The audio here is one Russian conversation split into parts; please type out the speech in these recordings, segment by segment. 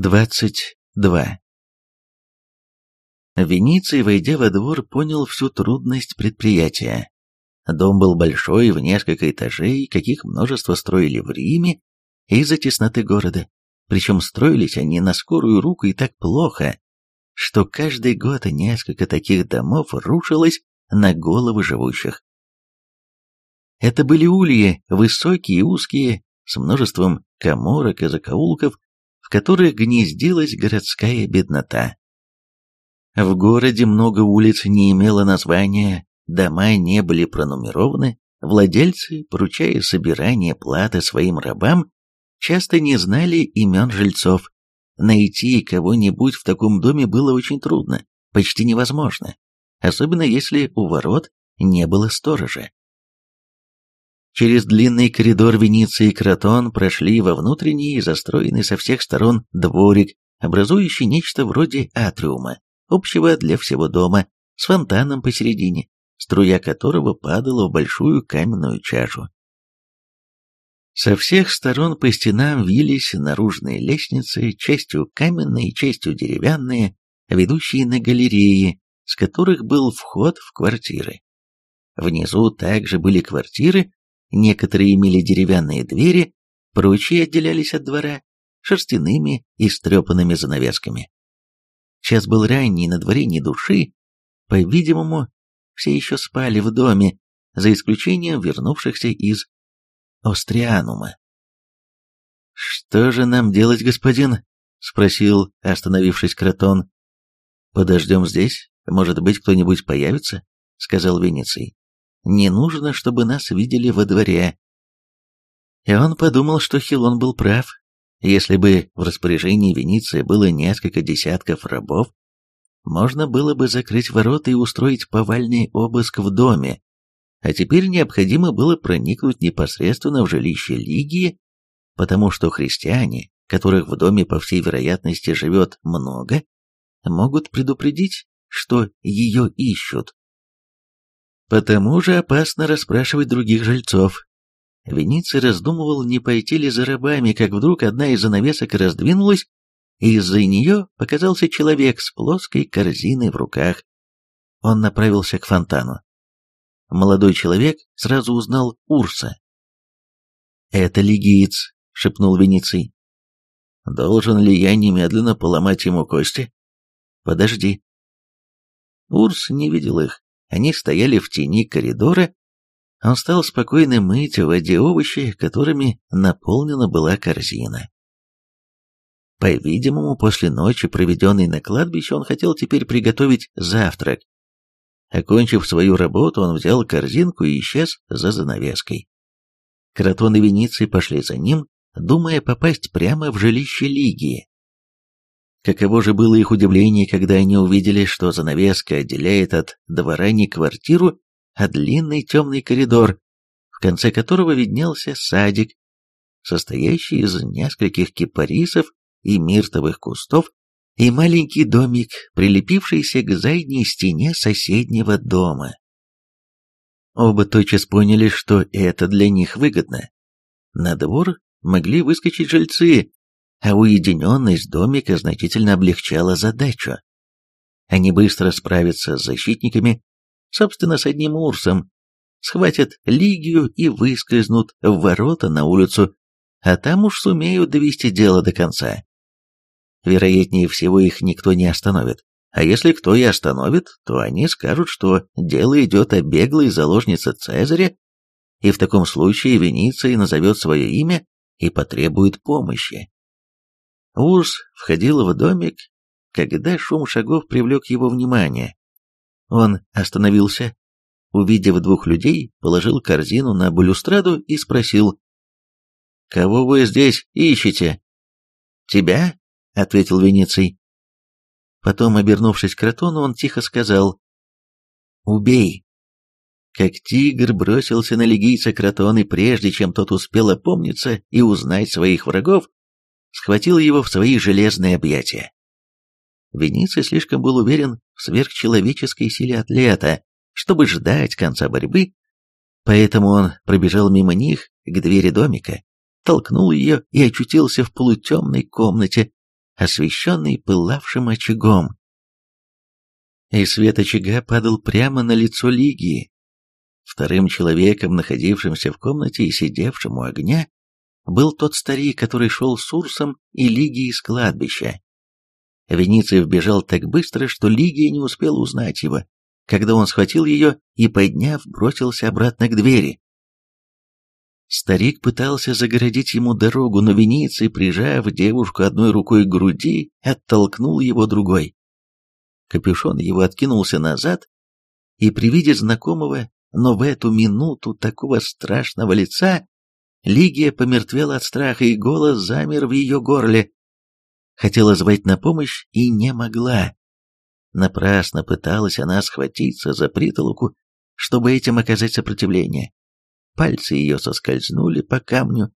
22. Вениций, войдя во двор, понял всю трудность предприятия. Дом был большой, в несколько этажей, каких множество строили в Риме из-за тесноты города. Причем строились они на скорую руку и так плохо, что каждый год несколько таких домов рушилось на головы живущих. Это были ульи, высокие и узкие, с множеством коморок и закоулков, в которых гнездилась городская беднота. В городе много улиц не имело названия, дома не были пронумерованы, владельцы, поручая собирание платы своим рабам, часто не знали имен жильцов. Найти кого-нибудь в таком доме было очень трудно, почти невозможно, особенно если у ворот не было сторожа. Через длинный коридор Венеции и Кротон прошли во внутренний, застроенный со всех сторон дворик, образующий нечто вроде атриума, общего для всего дома, с фонтаном посередине, струя которого падала в большую каменную чашу. Со всех сторон по стенам вились наружные лестницы, частью каменные, частью деревянные, ведущие на галереи, с которых был вход в квартиры. Внизу также были квартиры, Некоторые имели деревянные двери, прочие отделялись от двора шерстяными и стрепанными занавесками. Час был ранний, на дворе ни души. По-видимому, все еще спали в доме, за исключением вернувшихся из Острианума. «Что же нам делать, господин?» — спросил, остановившись Кротон. «Подождем здесь, может быть, кто-нибудь появится?» — сказал Венеций. Не нужно, чтобы нас видели во дворе. И он подумал, что Хилон был прав. Если бы в распоряжении Венеции было несколько десятков рабов, можно было бы закрыть ворота и устроить повальный обыск в доме, а теперь необходимо было проникнуть непосредственно в жилище Лигии, потому что христиане, которых в доме по всей вероятности живет много, могут предупредить, что ее ищут. Потому же опасно расспрашивать других жильцов. Вениций раздумывал, не пойти ли за рабами, как вдруг одна из занавесок раздвинулась, и из-за нее показался человек с плоской корзиной в руках. Он направился к фонтану. Молодой человек сразу узнал Урса. «Это лигиец», — шепнул Вениций. «Должен ли я немедленно поломать ему кости?» «Подожди». Урс не видел их. Они стояли в тени коридора. Он стал спокойно мыть в воде овощи, которыми наполнена была корзина. По-видимому, после ночи, проведенной на кладбище, он хотел теперь приготовить завтрак. Окончив свою работу, он взял корзинку и исчез за занавеской. Кротон и Вениций пошли за ним, думая попасть прямо в жилище Лигии. Каково же было их удивление, когда они увидели, что занавеска отделяет от двора не квартиру, а длинный темный коридор, в конце которого виднелся садик, состоящий из нескольких кипарисов и миртовых кустов, и маленький домик, прилепившийся к задней стене соседнего дома. Оба тотчас поняли, что это для них выгодно. На двор могли выскочить жильцы, а уединенность домика значительно облегчала задачу. Они быстро справятся с защитниками, собственно, с одним Урсом, схватят Лигию и выскользнут в ворота на улицу, а там уж сумеют довести дело до конца. Вероятнее всего, их никто не остановит. А если кто и остановит, то они скажут, что дело идет о беглой заложнице Цезаря, и в таком случае Венеция назовет свое имя и потребует помощи. Урс входил в домик, когда шум шагов привлек его внимание. Он остановился, увидев двух людей, положил корзину на балюстраду и спросил, «Кого вы здесь ищете?» «Тебя?» — ответил Венеций. Потом, обернувшись к Кротону, он тихо сказал, «Убей!» Как тигр бросился на легийца Кротон, и прежде чем тот успел опомниться и узнать своих врагов, схватил его в свои железные объятия. Вениций слишком был уверен в сверхчеловеческой силе атлета, чтобы ждать конца борьбы, поэтому он пробежал мимо них к двери домика, толкнул ее и очутился в полутемной комнате, освещенный пылавшим очагом. И свет очага падал прямо на лицо Лигии. Вторым человеком, находившимся в комнате и сидевшим у огня, был тот старик, который шел с Урсом и Лигией с кладбища. Вениций вбежал так быстро, что Лигия не успела узнать его, когда он схватил ее и, подняв, бросился обратно к двери. Старик пытался загородить ему дорогу, но Вениций, прижав девушку одной рукой к груди, оттолкнул его другой. Капюшон его откинулся назад, и при виде знакомого, но в эту минуту такого страшного лица, Лигия помертвела от страха, и голос замер в ее горле. Хотела звать на помощь и не могла. Напрасно пыталась она схватиться за притолоку, чтобы этим оказать сопротивление. Пальцы ее соскользнули по камню,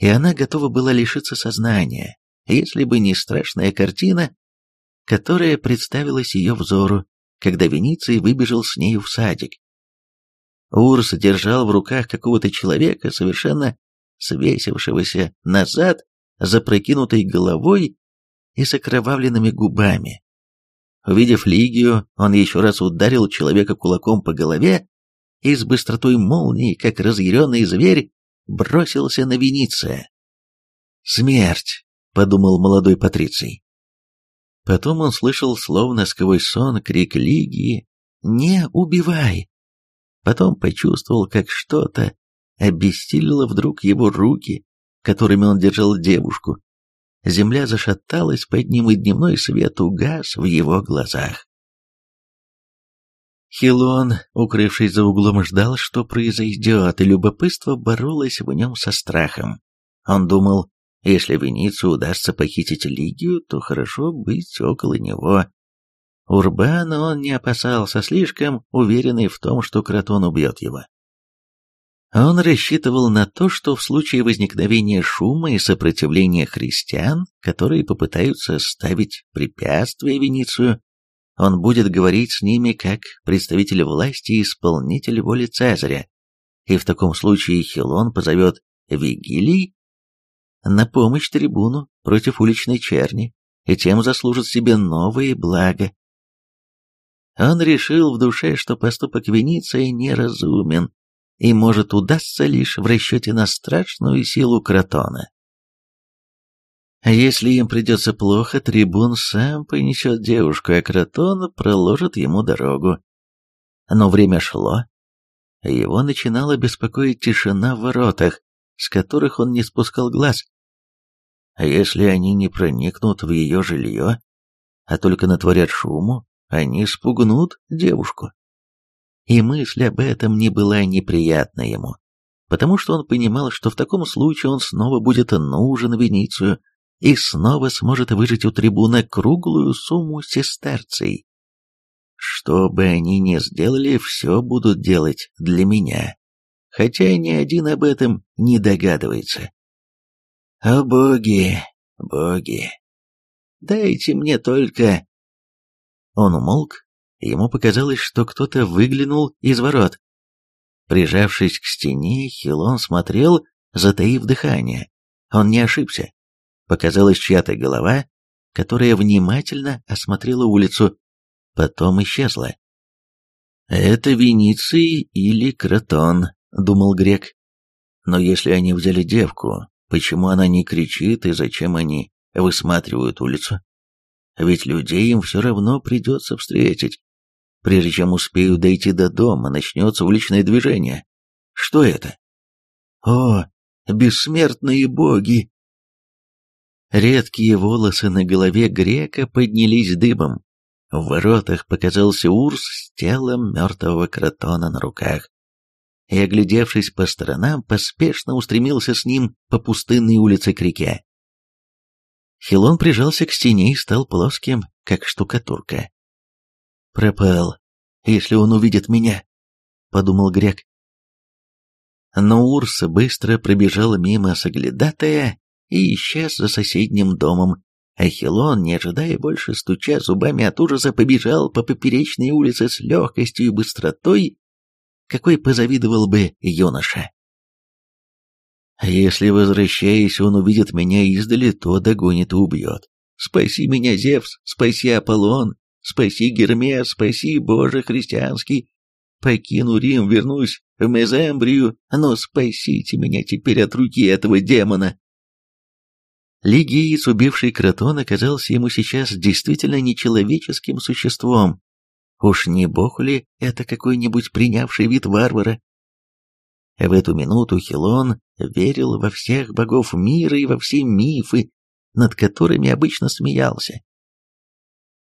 и она готова была лишиться сознания, если бы не страшная картина, которая представилась ее взору, когда Вениций выбежал с нею в садик. Урс держал в руках какого-то человека, совершенно свесившегося назад, запрокинутой головой и с окровавленными губами. Увидев Лигию, он еще раз ударил человека кулаком по голове и с быстротой молнии, как разъяренный зверь, бросился на Вениция. «Смерть!» — подумал молодой Патриций. Потом он слышал, словно сквозь сон, крик Лигии «Не убивай!» Потом почувствовал, как что-то обессилило вдруг его руки, которыми он держал девушку. Земля зашаталась под ним, и дневной свет угас в его глазах. Хилон, укрывшись за углом, ждал, что произойдет, и любопытство боролось в нем со страхом. Он думал, если Веницию удастся похитить Лигию, то хорошо быть около него. Урбана он не опасался, слишком уверенный в том, что Кротон убьет его. Он рассчитывал на то, что в случае возникновения шума и сопротивления христиан, которые попытаются ставить препятствия Веницию, он будет говорить с ними как представитель власти и исполнитель воли Цезаря, и в таком случае Хилон позовет Вигилий на помощь трибуну против уличной черни, и тем заслужит себе новые блага. Он решил в душе, что поступок Вениция неразумен, и может удастся лишь в расчете на страшную силу Кротона. А если им придется плохо, трибун сам понесет девушку, а Кротон проложит ему дорогу. Но время шло. Его начинала беспокоить тишина в воротах, с которых он не спускал глаз. А если они не проникнут в ее жилье, а только натворят шуму, они спугнут девушку. И мысль об этом не была неприятна ему, потому что он понимал, что в таком случае он снова будет нужен Веницию, и снова сможет выжить у трибуна круглую сумму сестерций. Что бы они ни сделали, все будут делать для меня, хотя ни один об этом не догадывается. О боги, боги, дайте мне только... Он умолк, ему показалось, что кто-то выглянул из ворот. Прижавшись к стене, Хилон смотрел, затаив дыхание. Он не ошибся показалась чья-то голова, которая внимательно осмотрела улицу, потом исчезла. «Это Вениций или Кротон», — думал Грек. «Но если они взяли девку, почему она не кричит и зачем они высматривают улицу? Ведь людей им все равно придется встретить. Прежде чем успеют дойти до дома, начнется уличное движение. Что это? О, бессмертные боги! Редкие волосы на голове грека поднялись дыбом. В воротах показался Урс с телом мертвого кротона на руках. И, оглядевшись по сторонам, поспешно устремился с ним по пустынной улице к реке. Хилон прижался к стене и стал плоским, как штукатурка. «Пропал, если он увидит меня», — подумал грек. Но Урс быстро пробежал мимо соглядатая и исчез за соседним домом. Ахилон, не ожидая больше, стуча зубами от ужаса, побежал по поперечной улице с легкостью и быстротой, какой позавидовал бы юноша. «Если, возвращаясь, он увидит меня издали, то догонит и убьет», Спаси меня, Зевс, спаси Аполлон, спаси Гермес, спаси Боже христианский. Покину Рим, вернусь в Мезембрию, но спасите меня теперь от руки этого демона. Лигиец, убивший Кротон, оказался ему сейчас действительно нечеловеческим существом. Уж не бог ли это какой-нибудь принявший вид варвара? В эту минуту Хилон верил во всех богов мира и во все мифы, над которыми обычно смеялся.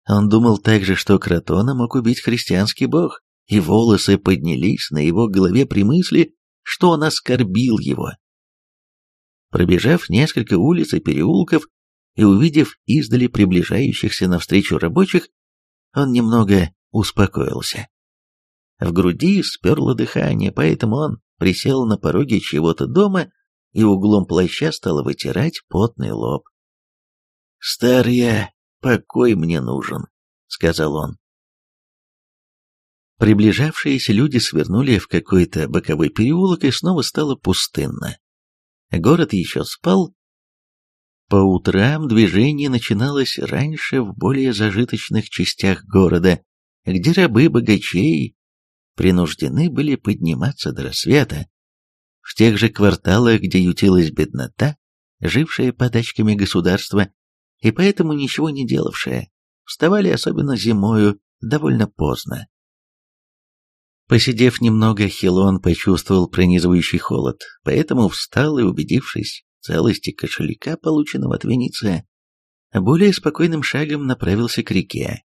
Он думал также, что Кротона мог убить христианский бог, и волосы поднялись на его голове при мысли, что он оскорбил его. Пробежав несколько улиц и переулков и увидев издали приближающихся навстречу рабочих, он немного успокоился. В груди сперло дыхание, поэтому он присел на пороге чего-то дома и углом плаща стал вытирать потный лоб. «Старья, покой мне нужен», — сказал он. Приближавшиеся люди свернули в какой-то боковой переулок, и снова стало пустынно. Город еще спал. По утрам движение начиналось раньше в более зажиточных частях города, где рабы богачей принуждены были подниматься до рассвета. В тех же кварталах, где ютилась беднота, жившая подачками государства, и поэтому ничего не делавшая, вставали особенно зимою довольно поздно. Посидев немного, Хилон почувствовал пронизывающий холод, поэтому встал и, убедившись в целости кошелька, полученного от Венеция, более спокойным шагом направился к реке.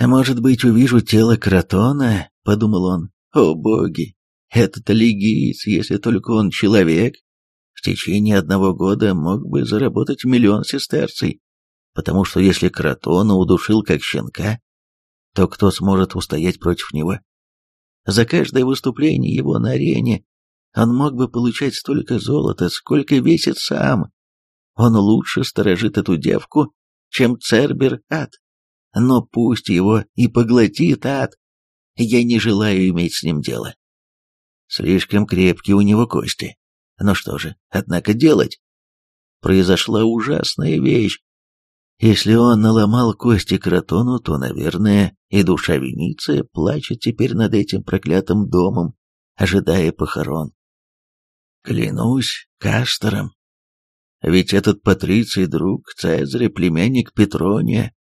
«А может быть, увижу тело Кротона?» — подумал он. «О боги! Этот легиец, если только он человек, в течение одного года мог бы заработать миллион сестерций, потому что если Кротона удушил как щенка, то кто сможет устоять против него? За каждое выступление его на арене он мог бы получать столько золота, сколько весит сам. Он лучше сторожит эту девку, чем Цербер ад. Но пусть его и поглотит ад. Я не желаю иметь с ним дело. Слишком крепкие у него кости. Ну что же, однако делать? Произошла ужасная вещь. Если он наломал кости Кротону, то, наверное, и душа Вениция плачет теперь над этим проклятым домом, ожидая похорон. Клянусь Кастором. Ведь этот патриций друг Цезаря, племянник Петрония,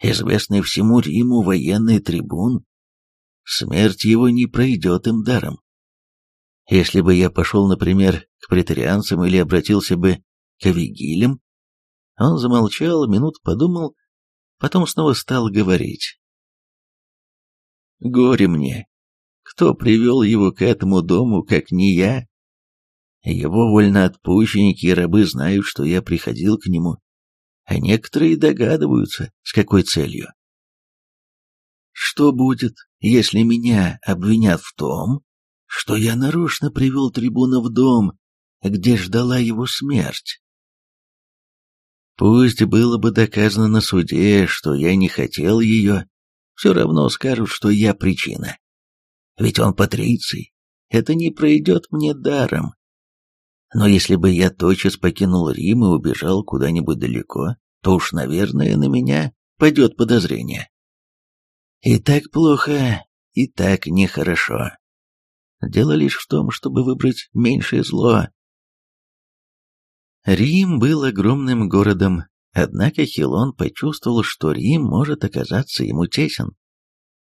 известный всему Риму военный трибун, смерть его не пройдет им даром. Если бы я пошел, например, к претарианцам или обратился бы к Авигилям, он замолчал, минут подумал, потом снова стал говорить. «Горе мне! Кто привел его к этому дому, как не я? Его вольноотпущенники и рабы знают, что я приходил к нему, а некоторые догадываются, с какой целью. Что будет, если меня обвинят в том, что я нарочно привел трибуна в дом, где ждала его смерть? Пусть было бы доказано на суде, что я не хотел ее, все равно скажут, что я причина. Ведь он патриций, это не пройдет мне даром. Но если бы я тотчас покинул Рим и убежал куда-нибудь далеко, то уж, наверное, на меня пойдет подозрение. И так плохо, и так нехорошо. Дело лишь в том, чтобы выбрать меньшее зло, Рим был огромным городом, однако Хилон почувствовал, что Рим может оказаться ему тесен.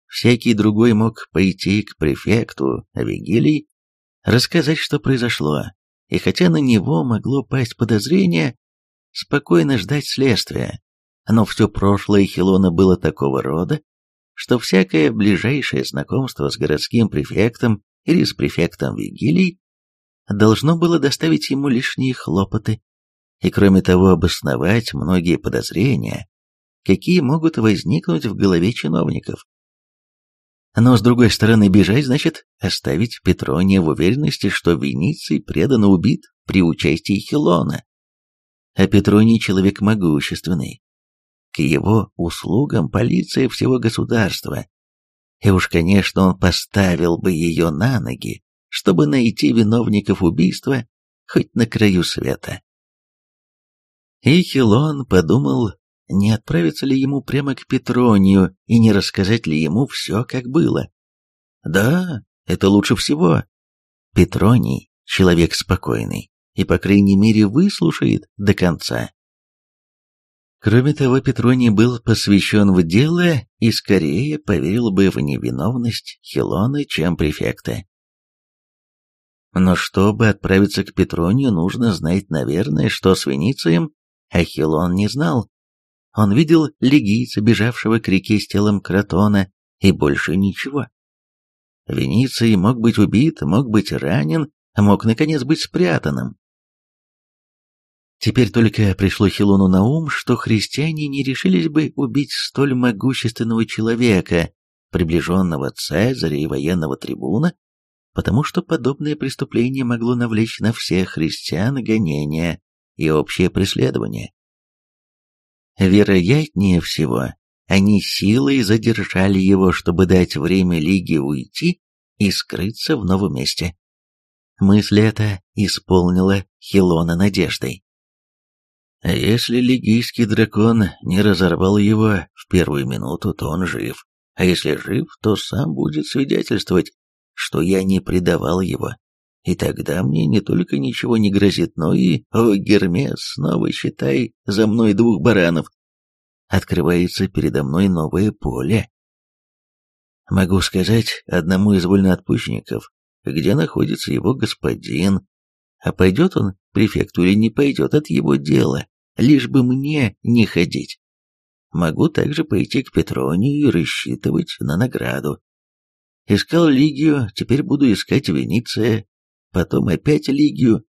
Всякий другой мог пойти к префекту Авигилий, рассказать, что произошло, и хотя на него могло пасть подозрение, спокойно ждать следствия. Но все прошлое Хилона было такого рода, что всякое ближайшее знакомство с городским префектом или с префектом Вигилий должно было доставить ему лишние хлопоты и кроме того обосновать многие подозрения, какие могут возникнуть в голове чиновников. Но с другой стороны, бежать значит оставить Петрония в уверенности, что Вениций преданно убит при участии Хилона. А Петроний человек могущественный. К его услугам полиция всего государства. И уж, конечно, он поставил бы ее на ноги, чтобы найти виновников убийства хоть на краю света. И Хилон подумал, не отправиться ли ему прямо к Петронию и не рассказать ли ему все, как было. Да, это лучше всего. Петроний — человек спокойный и, по крайней мере, выслушает до конца. Кроме того, Петроний был посвящен в дело и скорее поверил бы в невиновность Хилона, чем префекта. Но чтобы отправиться к Петронию, нужно знать, наверное, что с Веницием Ахиллон не знал. Он видел легийца, бежавшего к реке с телом Кротона, и больше ничего. Вениций мог быть убит, мог быть ранен, мог, наконец, быть спрятанным. Теперь только пришло Хилону на ум, что христиане не решились бы убить столь могущественного человека, приближенного Цезаря и военного трибуна, потому что подобное преступление могло навлечь на всех христиан гонения и общее преследование. Вероятнее всего, они силой задержали его, чтобы дать время Лиге уйти и скрыться в новом месте. Мысль эта исполнила Хилона надеждой. А если лигийский дракон не разорвал его в первую минуту, то он жив. А если жив, то сам будет свидетельствовать, что я не предавал его. И тогда мне не только ничего не грозит, но и, о, Гермес, снова считай за мной двух баранов. Открывается передо мной новое поле. Могу сказать одному из вольноотпущенников, где находится его господин, а пойдет он префекту или не пойдет, от его дела, лишь бы мне не ходить. Могу также пойти к Петронию и рассчитывать на награду. Искал Лигию, теперь буду искать Венеция, потом опять Лигию.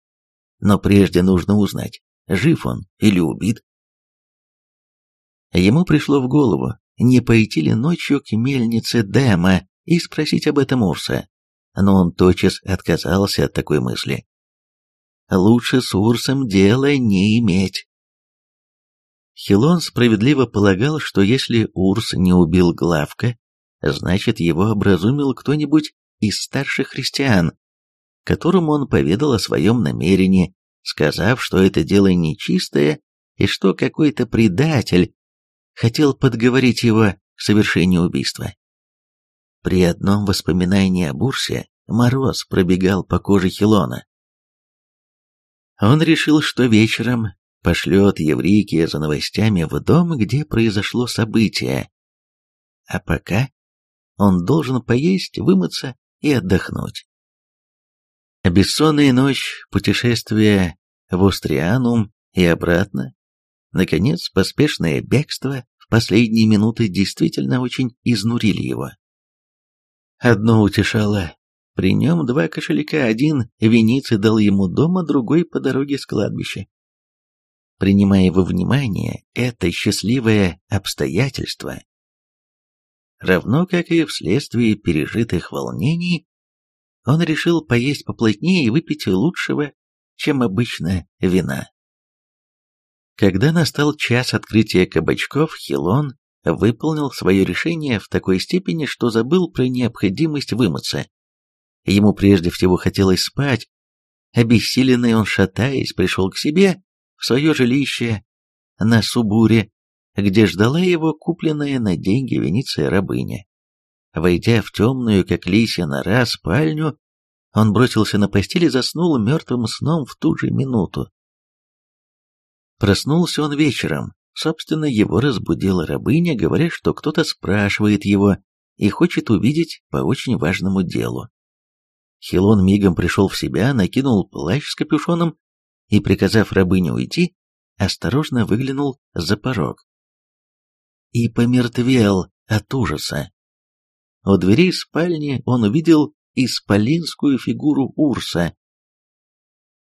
Но прежде нужно узнать, жив он или убит. Ему пришло в голову, не пойти ли ночью к мельнице Дэма и спросить об этом Урса. Но он тотчас отказался от такой мысли. Лучше с Урсом дела не иметь. Хилон справедливо полагал, что если Урс не убил Главка, значит его образумил кто-нибудь из старших христиан, которому он поведал о своем намерении, сказав, что это дело нечистое и что какой-то предатель хотел подговорить его к совершению убийства. При одном воспоминании об Урсе мороз пробегал по коже Хилона. Он решил, что вечером пошлет Еврикия за новостями в дом, где произошло событие. А пока он должен поесть, вымыться и отдохнуть. Бессонная ночь, путешествие в Устрианум и обратно, наконец, поспешное бегство в последние минуты действительно очень изнурили его. Одно утешало. При нем два кошелька, один Вениций дал ему дома, другой по дороге с кладбища. Принимая во внимание это счастливое обстоятельство, равно как и вследствие пережитых волнений, он решил поесть поплотнее и выпить лучшего, чем обычно, вина. Когда настал час открытия кабачков, Хилон выполнил свое решение в такой степени, что забыл про необходимость вымыться. Ему прежде всего хотелось спать. Обессиленный он, шатаясь, пришел к себе в свое жилище на Субуре, где ждала его купленная на деньги Венеция рабыня. Войдя в темную, как лисья нора, спальню, он бросился на постель и заснул мертвым сном в ту же минуту. Проснулся он вечером. Собственно, его разбудила рабыня, говоря, что кто-то спрашивает его и хочет увидеть по очень важному делу. Хилон мигом пришел в себя, накинул плащ с капюшоном и, приказав рабыне уйти, осторожно выглянул за порог. И помертвел от ужаса. У дверей спальни он увидел исполинскую фигуру Урса.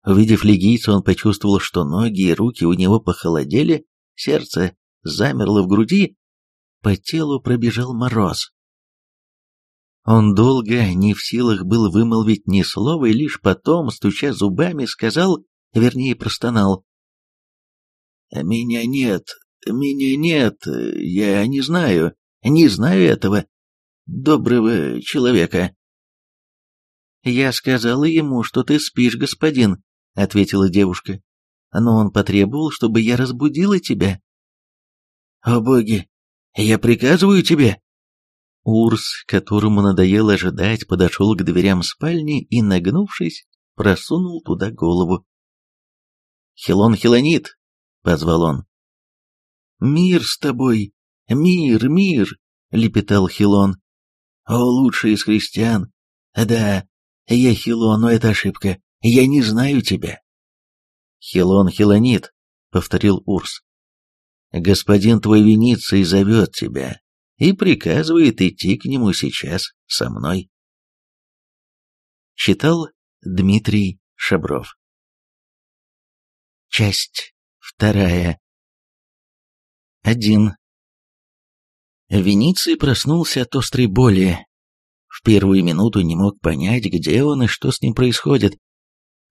Увидев легийца, он почувствовал, что ноги и руки у него похолодели, сердце замерло в груди, по телу пробежал мороз. Он долго не в силах был вымолвить ни слова и лишь потом, стуча зубами, сказал, вернее простонал. «Меня нет, меня нет, я не знаю, не знаю этого доброго человека». «Я сказала ему, что ты спишь, господин», — ответила девушка. но он потребовал, чтобы я разбудила тебя. О боги, я приказываю тебе. Урс, которому надоело ожидать, подошел к дверям спальни и, нагнувшись, просунул туда голову. «Хилон Хилонит!» — позвал он. «Мир с тобой! Мир, мир!» — лепетал Хилон. «О, лучший из христиан! Да, я Хилон, но это ошибка. Я не знаю тебя». «Хилон Хилонит», — повторил Урс. «Господин твой Вениций зовет тебя и приказывает идти к нему сейчас со мной». Читал Дмитрий Шабров. Часть вторая. Один. Вениций проснулся от острой боли. В первую минуту не мог понять, где он и что с ним происходит.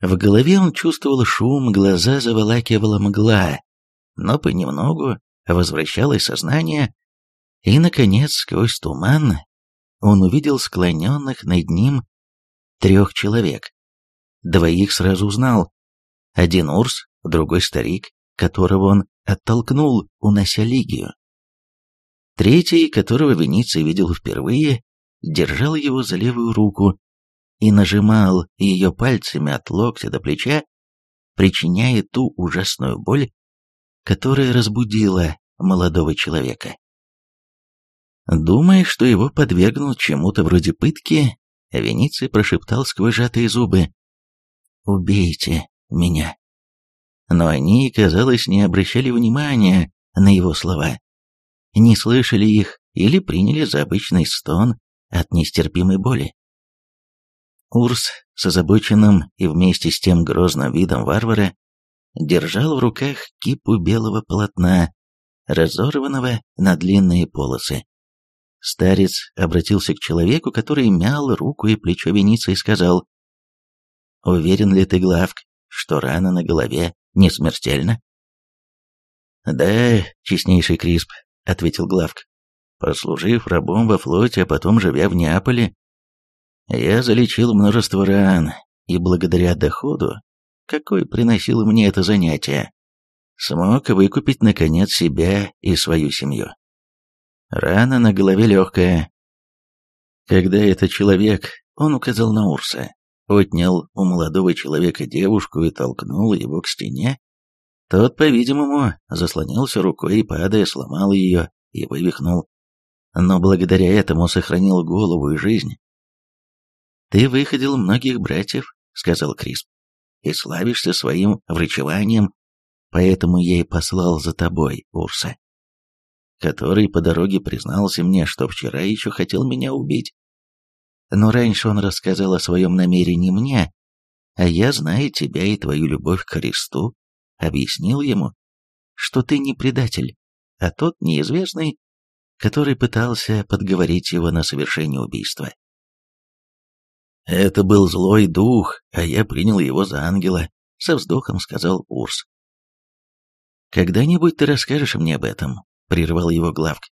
В голове он чувствовал шум, глаза заволакивала мгла, но понемногу возвращалось сознание, и, наконец, сквозь туман он увидел склоненных над ним трех человек. Двоих сразу узнал. Один Урс, другой старик, которого он оттолкнул, унося Лигию. Третий, которого Вениций видел впервые, держал его за левую руку и нажимал ее пальцами от локтя до плеча, причиняя ту ужасную боль, которая разбудила молодого человека. Думая, что его подвергнут чему-то вроде пытки, Вениций прошептал сквозь сжатые зубы «Убейте меня» но они, казалось, не обращали внимания на его слова, не слышали их или приняли за обычный стон от нестерпимой боли. Урс с озабоченным и вместе с тем грозным видом варвара держал в руках кипу белого полотна, разорванного на длинные полосы. Старец обратился к человеку, который мял руку и плечо Веницы и сказал, «Уверен ли ты, Главк, что рана на голове не смертельно?» «Да, честнейший Крисп», — ответил Главк. «Прослужив рабом во флоте, а потом живя в Неаполе, я залечил множество ран, и благодаря доходу, какой приносило мне это занятие, смог выкупить, наконец, себя и свою семью. Рана на голове легкая. Когда этот человек, он указал на Урса, отнял у молодого человека девушку и толкнул его к стене, тот, по-видимому, заслонился рукой и, падая, сломал ее и вывихнул. Но благодаря этому сохранил голову и жизнь. «Ты выходил многих братьев», — сказал Крисп, — «и славишься своим врачеванием, поэтому я и послал за тобой, Урса, который по дороге признался мне, что вчера еще хотел меня убить. Но раньше он рассказал о своем намерении мне, а я, зная тебя и твою любовь к Христу, объяснил ему, что ты не предатель, а тот неизвестный, который пытался подговорить его на совершение убийства. «Это был злой дух, а я принял его за ангела», — со вздохом сказал Урс. «Когда-нибудь ты расскажешь мне об этом», — прервал его Главк.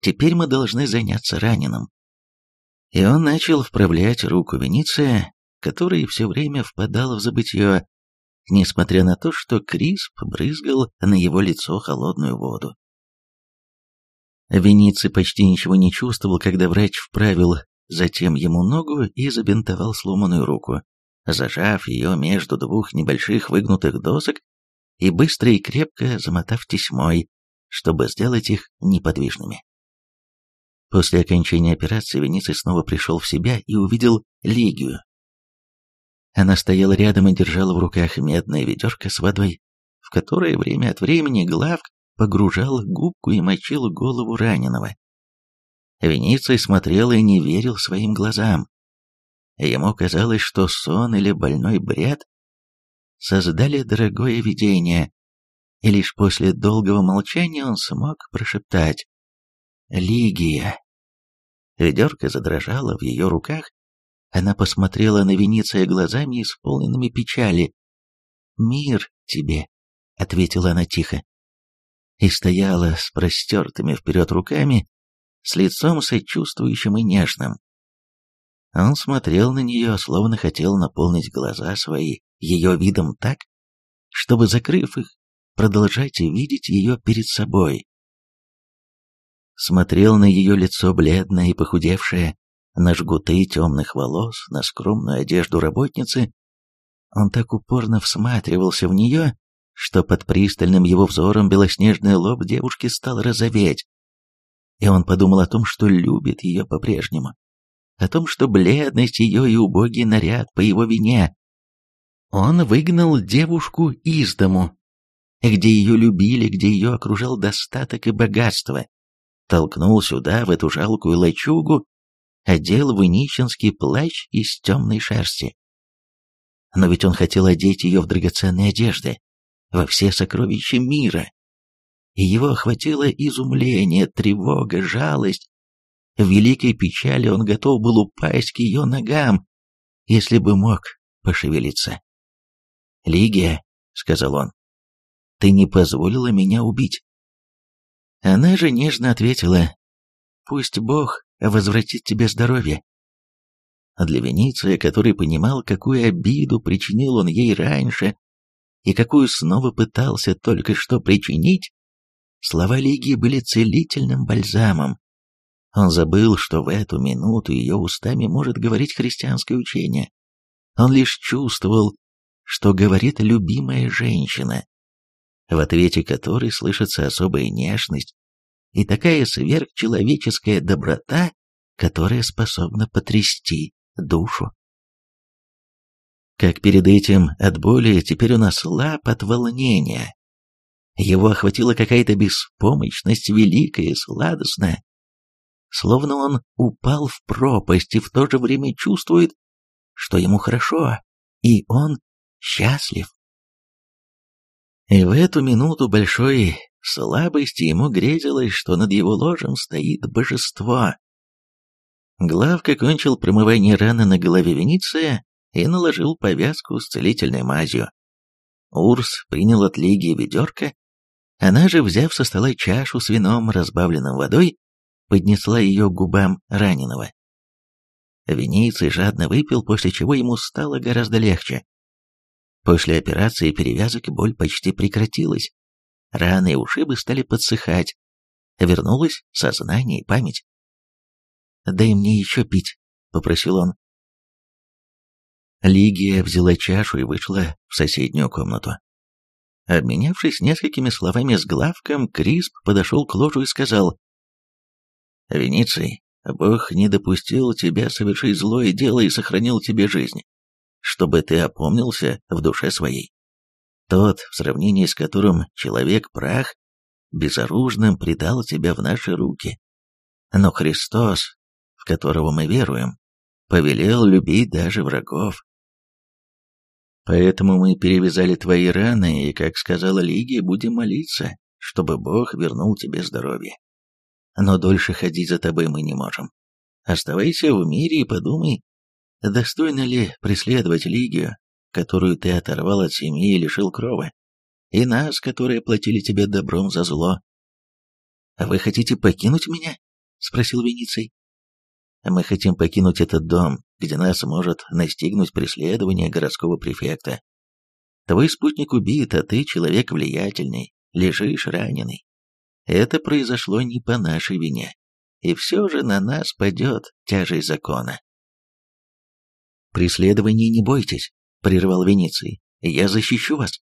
«Теперь мы должны заняться раненым». И он начал вправлять руку Вениция, который все время впадал в забытье, несмотря на то, что Крисп брызгал на его лицо холодную воду. Вениций почти ничего не чувствовал, когда врач вправил затем ему ногу и забинтовал сломанную руку, зажав ее между двух небольших выгнутых досок и быстро и крепко замотав тесьмой, чтобы сделать их неподвижными. После окончания операции Вениций снова пришел в себя и увидел Лигию. Она стояла рядом и держала в руках медное ведерко с водой, в которое время от времени Главк погружал губку и мочил голову раненого. Вениций смотрел и не верил своим глазам. Ему казалось, что сон или больной бред создали дорогое видение, и лишь после долгого молчания он смог прошептать «Лигия». Ведерко задрожало в ее руках, она посмотрела на Вениция глазами, исполненными печали. «Мир тебе», — ответила она тихо. И стояла с простертыми вперед руками, с лицом сочувствующим и нежным. Он смотрел на нее, словно хотел наполнить глаза свои ее видом так, чтобы, закрыв их, продолжать видеть ее перед собой. Смотрел на ее лицо бледное и похудевшее, на жгуты темных волос, на скромную одежду работницы. Он так упорно всматривался в нее, что под пристальным его взором белоснежный лоб девушки стал розоветь. И он подумал о том, что любит ее по-прежнему, о том, что бледность ее и убогий наряд по его вине. Он выгнал девушку из дому, где ее любили, где ее окружал достаток и богатство, толкнул сюда, в эту жалкую лачугу, одел в нищенский плащ из темной шерсти. Но ведь он хотел одеть ее в драгоценные одежды, во все сокровища мира. И его охватило изумление, тревога, жалость. В великой печали он готов был упасть к ее ногам, если бы мог пошевелиться. «Лигия», — сказал он, — «ты не позволила меня убить». Она же нежно ответила, «Пусть Бог возвратит тебе здоровье». А для Вениция, который понимал, какую обиду причинил он ей раньше, и какую снова пытался только что причинить, слова Лигии были целительным бальзамом. Он забыл, что в эту минуту ее устами может говорить христианское учение. Он лишь чувствовал, что говорит любимая женщина, в ответе которой слышится особая нежность и такая сверхчеловеческая доброта, которая способна потрясти душу. Как перед этим от боли, теперь он ослаб от волнения. Его охватила какая-то беспомощность великая, сладостная. Словно он упал в пропасть и в то же время чувствует, что ему хорошо, и он счастлив. И в эту минуту большой слабости ему грезилось, что над его ложем стоит божество. Главка кончил промывание раны на голове Вениция и наложил повязку с целительной мазью. Урс принял от Лигии ведерко, она же, взяв со стола чашу с вином, разбавленным водой, поднесла ее к губам раненого. Вениций жадно выпил, после чего ему стало гораздо легче. После операции перевязок боль почти прекратилась. Раны и ушибы стали подсыхать. Вернулось сознание и память. «Дай мне еще пить», — попросил он. Лигия взяла чашу и вышла в соседнюю комнату. Обменявшись несколькими словами с главком, Крисп подошел к ложу и сказал, «Вениций, Бог не допустил тебя совершить злое дело и сохранил тебе жизнь, чтобы ты опомнился в душе своей. Тот, в сравнении с которым человек-прах, безоружным предал тебя в наши руки. Но Христос, в которого мы веруем, повелел любить даже врагов. Поэтому мы перевязали твои раны и, как сказала Лигия, будем молиться, чтобы Бог вернул тебе здоровье. Но дольше ходить за тобой мы не можем. Оставайся в мире и подумай, достойно ли преследовать Лигию, которую ты оторвал от семьи и лишил крова, и нас, которые платили тебе добром за зло. «Вы хотите покинуть меня?» — спросил Вениций. Мы хотим покинуть этот дом, где нас может настигнуть преследование городского префекта. Твой спутник убит, а ты человек влиятельный, лежишь раненый. Это произошло не по нашей вине, и все же на нас падет тяжесть закона. «Преследования не бойтесь», — прервал Вениций, — «я защищу вас».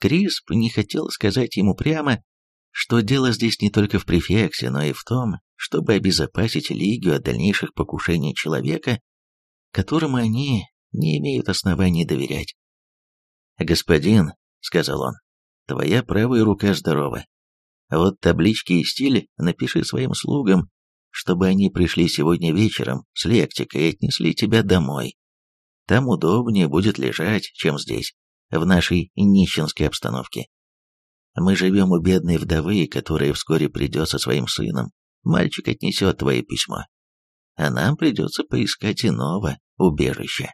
Крисп не хотел сказать ему прямо, что дело здесь не только в префексе, но и в том, чтобы обезопасить Лигию от дальнейших покушений человека, которому они не имеют оснований доверять. «Господин», — сказал он, — «твоя правая рука здорова. Вот таблички и стиль напиши своим слугам, чтобы они пришли сегодня вечером с лектикой и отнесли тебя домой. Там удобнее будет лежать, чем здесь, в нашей нищенской обстановке. Мы живем у бедной вдовы, которая вскоре придет со своим сыном. Мальчик отнесет твое письмо. А нам придется поискать иного убежища.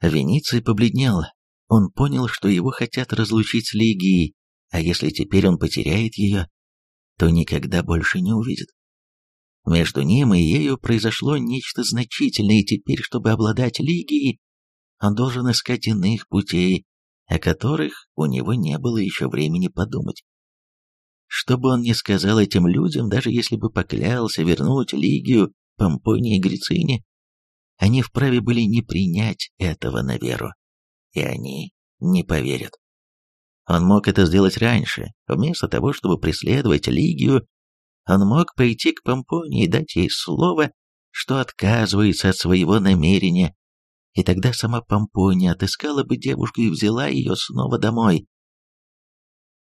Вениций побледнел. Он понял, что его хотят разлучить с Лигией, а если теперь он потеряет ее, то никогда больше не увидит. Между ним и ею произошло нечто значительное, и теперь, чтобы обладать Лигией, он должен искать иных путей, о которых у него не было еще времени подумать. Что бы он ни сказал этим людям, даже если бы поклялся вернуть Лигию, Помпонии и Грицине, они вправе были не принять этого на веру, и они не поверят. Он мог это сделать раньше, вместо того, чтобы преследовать Лигию, он мог пойти к Помпонии и дать ей слово, что отказывается от своего намерения, и тогда сама Помпония отыскала бы девушку и взяла ее снова домой.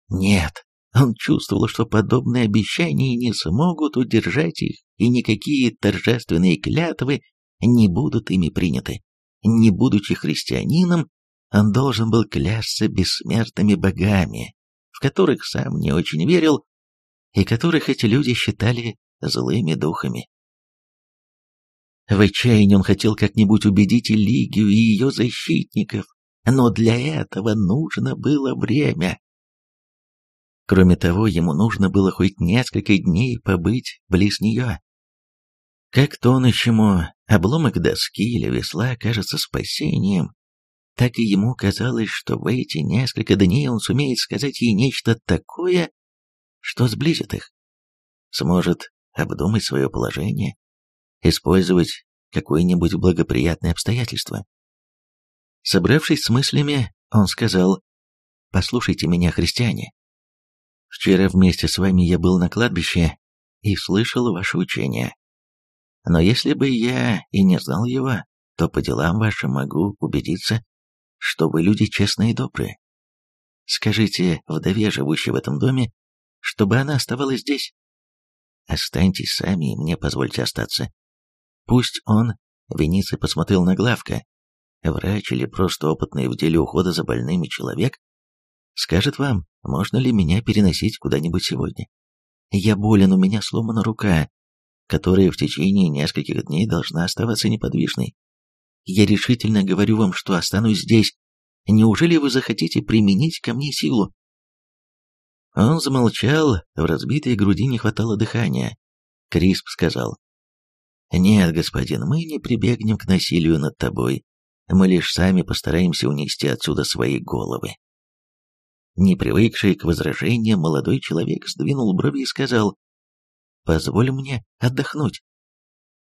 Нет, он чувствовал, что подобные обещания не смогут удержать их, и никакие торжественные клятвы не будут ими приняты. Не будучи христианином, он должен был клясться бессмертными богами, в которых сам не очень верил, и которых эти люди считали злыми духами. В отчаянии он хотел как-нибудь убедить и Лигию, и ее защитников, но для этого нужно было время. Кроме того, ему нужно было хоть несколько дней побыть близ нее. Как тонущему обломок доски или весла кажется спасением, так и ему казалось, что в эти несколько дней он сумеет сказать ей нечто такое, что сблизит их. Сможет обдумать свое положение, использовать какое-нибудь благоприятное обстоятельство. Собравшись с мыслями, он сказал, «Послушайте меня, христиане. Вчера вместе с вами я был на кладбище и слышал ваше учение. Но если бы я и не знал его, то по делам вашим могу убедиться, что вы люди честные и добрые. Скажите вдове, живущей в этом доме, чтобы она оставалась здесь. Останьтесь сами и мне позвольте остаться. Пусть он, Вениций посмотрел на Главка, врач или просто опытный в деле ухода за больными человек, скажет вам, можно ли меня переносить куда-нибудь сегодня. Я болен, у меня сломана рука, которая в течение нескольких дней должна оставаться неподвижной. Я решительно говорю вам, что останусь здесь. Неужели вы захотите применить ко мне силу? Он замолчал, в разбитой груди не хватало дыхания. Крисп сказал, «Нет, господин, мы не прибегнем к насилию над тобой. Мы лишь сами постараемся унести отсюда свои головы». Не привыкший к возражениям, молодой человек сдвинул брови и сказал, «Позволь мне отдохнуть».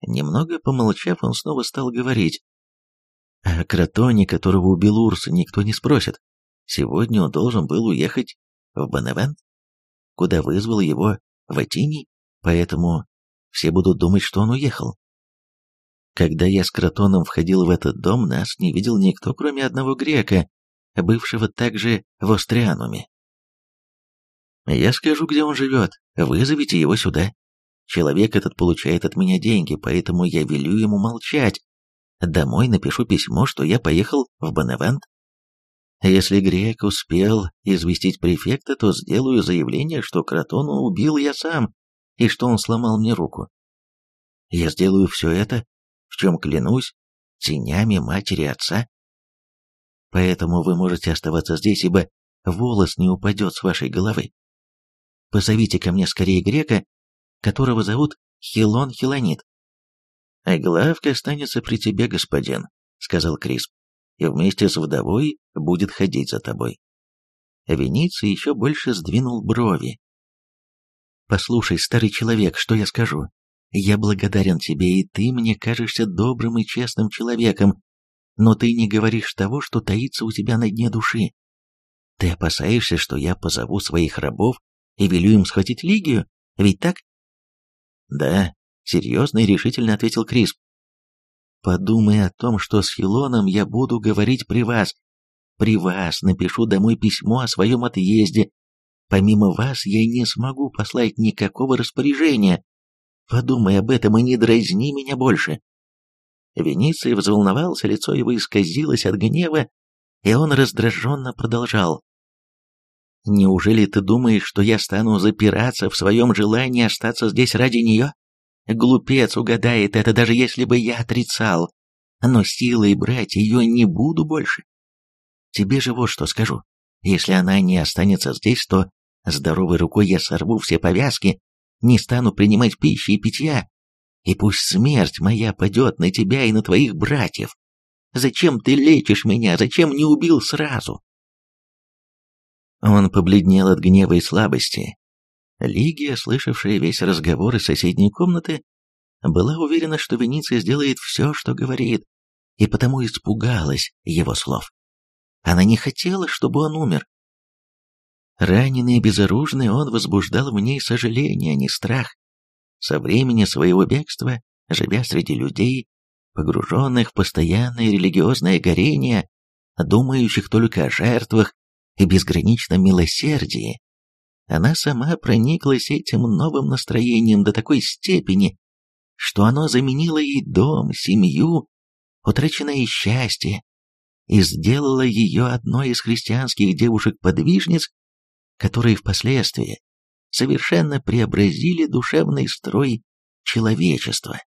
Немного помолчав, он снова стал говорить, «О Кротоне, которого убил Урс, никто не спросит. Сегодня он должен был уехать в Беневент, куда вызвал его Ватиний, поэтому все будут думать, что он уехал. Когда я с Кротоном входил в этот дом, нас не видел никто, кроме одного грека, бывшего также в Остриануме. Я скажу, где он живет, вызовите его сюда. Человек этот получает от меня деньги, поэтому я велю ему молчать. Домой напишу письмо, что я поехал в Беневент если грек успел известить префекта, то сделаю заявление, что Кротону убил я сам, и что он сломал мне руку. Я сделаю все это, в чем клянусь, тенями матери отца. Поэтому вы можете оставаться здесь, ибо волос не упадет с вашей головы. Позовите ко мне скорее грека, которого зовут Хилон Хилонит. «А главка останется при тебе, господин», — сказал Крисп и вместе с вдовой будет ходить за тобой. Вениций еще больше сдвинул брови. «Послушай, старый человек, что я скажу? Я благодарен тебе, и ты мне кажешься добрым и честным человеком, но ты не говоришь того, что таится у тебя на дне души. Ты опасаешься, что я позову своих рабов и велю им схватить Лигию, ведь так?» «Да», — серьезно и решительно ответил Крисп. Подумай о том, что с Хилоном я буду говорить при вас. При вас напишу домой письмо о своем отъезде. Помимо вас я не смогу послать никакого распоряжения. Подумай об этом и не дразни меня больше». Вениций взволновался, лицо его исказилось от гнева, и он раздраженно продолжал. «Неужели ты думаешь, что я стану запираться в своем желании остаться здесь ради нее? Глупец угадает это, даже если бы я отрицал. Но силой брать ее не буду больше. Тебе же вот что скажу. Если она не останется здесь, то здоровой рукой я сорву все повязки, не стану принимать пищи и питья, и пусть смерть моя падет на тебя и на твоих братьев. Зачем ты лечишь меня? Зачем не убил сразу? Он побледнел от гнева и слабости. Лигия, слышавшая весь разговор из соседней комнаты, была уверена, что Венеция сделает все, что говорит, и потому испугалась его слов. Она не хотела, чтобы он умер. Раненый и безоружный, он возбуждал в ней сожаление, а не страх. Со времени своего бегства, живя среди людей, погруженных в постоянное религиозное горение, думающих только о жертвах и безграничном милосердии, она сама прониклась этим новым настроением до такой степени, что оно заменило ей дом, семью, утраченное счастье, и сделало ее одной из христианских девушек-подвижниц, которые впоследствии совершенно преобразили душевный строй человечества.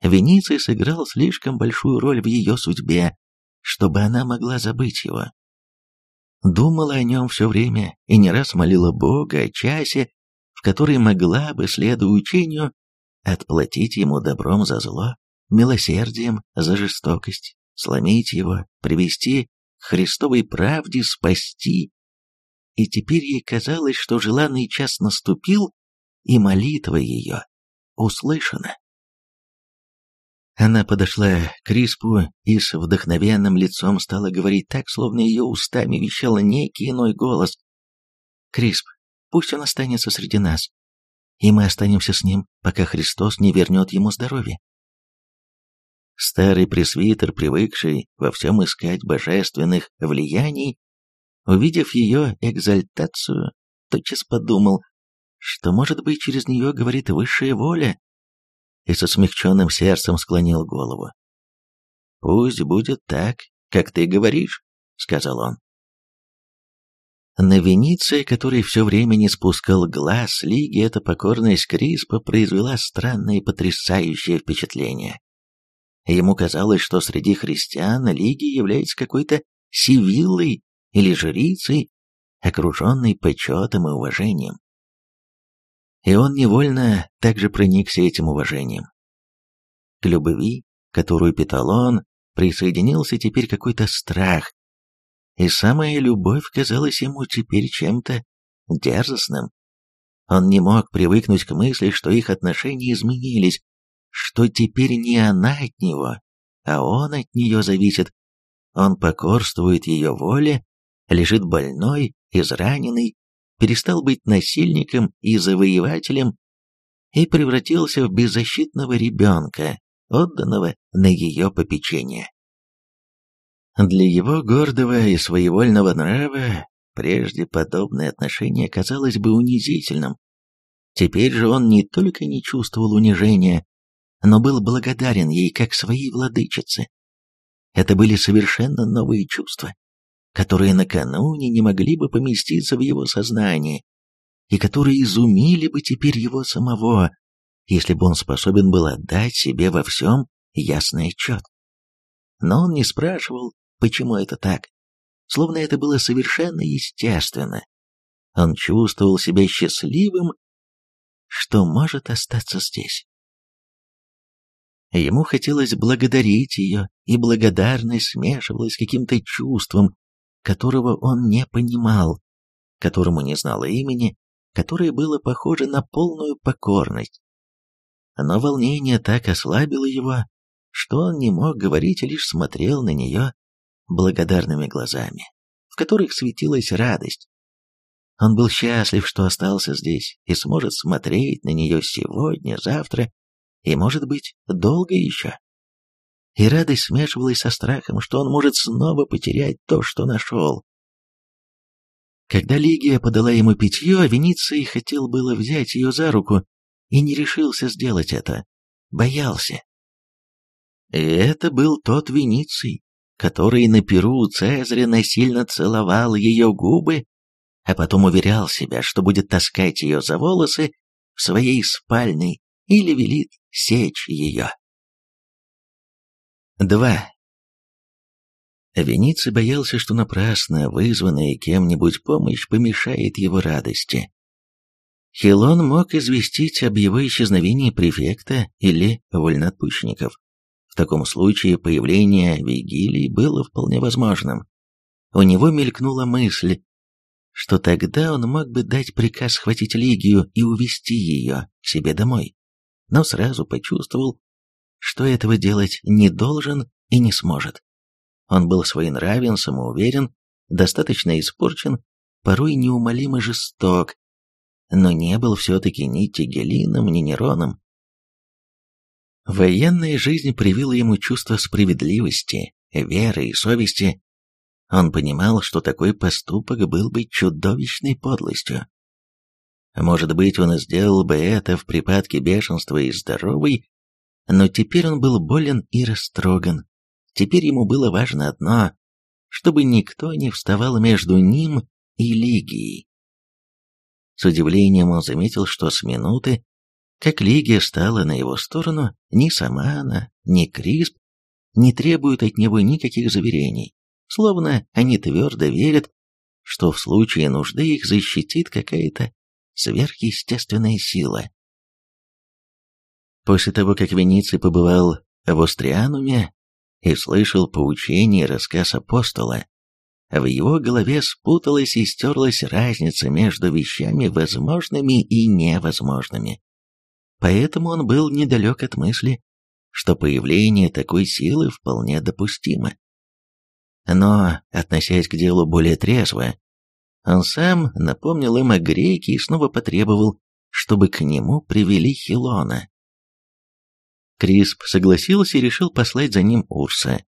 Вениций сыграл слишком большую роль в ее судьбе, чтобы она могла забыть его. Думала о нем все время и не раз молила Бога о часе, в который могла бы, следуя учению, отплатить ему добром за зло, милосердием за жестокость, сломить его, привести к Христовой правде, спасти и теперь ей казалось, что желанный час наступил, и молитва ее услышана. Она подошла к Криспу и с вдохновенным лицом стала говорить так, словно ее устами вещал некий иной голос. «Крисп, пусть он останется среди нас, и мы останемся с ним, пока Христос не вернет ему здоровье». Старый пресвитер, привыкший во всем искать божественных влияний, Увидев ее экзальтацию, тотчас подумал, что, может быть, через нее говорит высшая воля, и со смягченным сердцем склонил голову. «Пусть будет так, как ты говоришь», — сказал он. На Венеции, который все время не спускал глаз Лиги, эта покорность Криспа произвела странное и потрясающее впечатление. Ему казалось, что среди христиан Лиги является какой-то Сивиллой или жрицей, окруженной почетом и уважением. И он невольно также проникся этим уважением. К любви, которую питал он, присоединился теперь какой-то страх, и самая любовь казалась ему теперь чем-то дерзостным. Он не мог привыкнуть к мысли, что их отношения изменились, что теперь не она от него, а он от нее зависит. Он покорствует ее воле лежит больной, израненный, перестал быть насильником и завоевателем и превратился в беззащитного ребенка, отданного на ее попечение. Для его гордого и своевольного нрава прежде подобное отношение казалось бы унизительным. Теперь же он не только не чувствовал унижения, но был благодарен ей как своей владычице. Это были совершенно новые чувства, которые накануне не могли бы поместиться в его сознании, и которые изумили бы теперь его самого, если бы он способен был отдать себе во всем ясный отчет. Но он не спрашивал, почему это так, словно это было совершенно естественно. Он чувствовал себя счастливым, что может остаться здесь. Ему хотелось благодарить ее, и благодарность смешивалась с каким-то чувством, которого он не понимал, которому не знал имени, которое было похоже на полную покорность. Но волнение так ослабило его, что он не мог говорить, лишь смотрел на нее благодарными глазами, в которых светилась радость. Он был счастлив, что остался здесь и сможет смотреть на нее сегодня, завтра и, может быть, долго еще и радость смешивалась со страхом, что он может снова потерять то, что нашел. Когда Лигия подала ему питье, Вениций хотел было взять ее за руку и не решился сделать это. Боялся. И это был тот Вениций, который на перу у Цезаря насильно целовал ее губы, а потом уверял себя, что будет таскать ее за волосы в своей спальной или велит сечь ее. 2. Вениций боялся, что напрасно вызванная кем-нибудь помощь помешает его радости. Хилон мог известить об его исчезновении префекта или вольноотпущенников. В таком случае появление Вигилии было вполне возможным. У него мелькнула мысль, что тогда он мог бы дать приказ схватить Лигию и увести ее к себе домой, но сразу почувствовал, что этого делать не должен и не сможет. Он был своенравен, самоуверен, достаточно испорчен, порой неумолимо жесток, но не был все-таки ни Тигелином, ни Нероном. Военная жизнь привила ему чувство справедливости, веры и совести. Он понимал, что такой поступок был бы чудовищной подлостью. Может быть, он сделал бы это в припадке бешенства и здоровый, но теперь он был болен и растроган. Теперь ему было важно одно, чтобы никто не вставал между ним и Лигией. С удивлением он заметил, что с минуты, как Лигия стала на его сторону, ни сама она, ни Крисп не требуют от него никаких заверений, словно они твердо верят, что в случае нужды их защитит какая-то сверхъестественная сила. После того, как Вениций побывал в Остриануме и слышал поучение и рассказ апостола, в его голове спуталась и стерлась разница между вещами возможными и невозможными. Поэтому он был недалек от мысли, что появление такой силы вполне допустимо. Но, относясь к делу более трезво, он сам напомнил им о греке и снова потребовал, чтобы к нему привели Хилона. Крисп согласился и решил послать за ним Урса.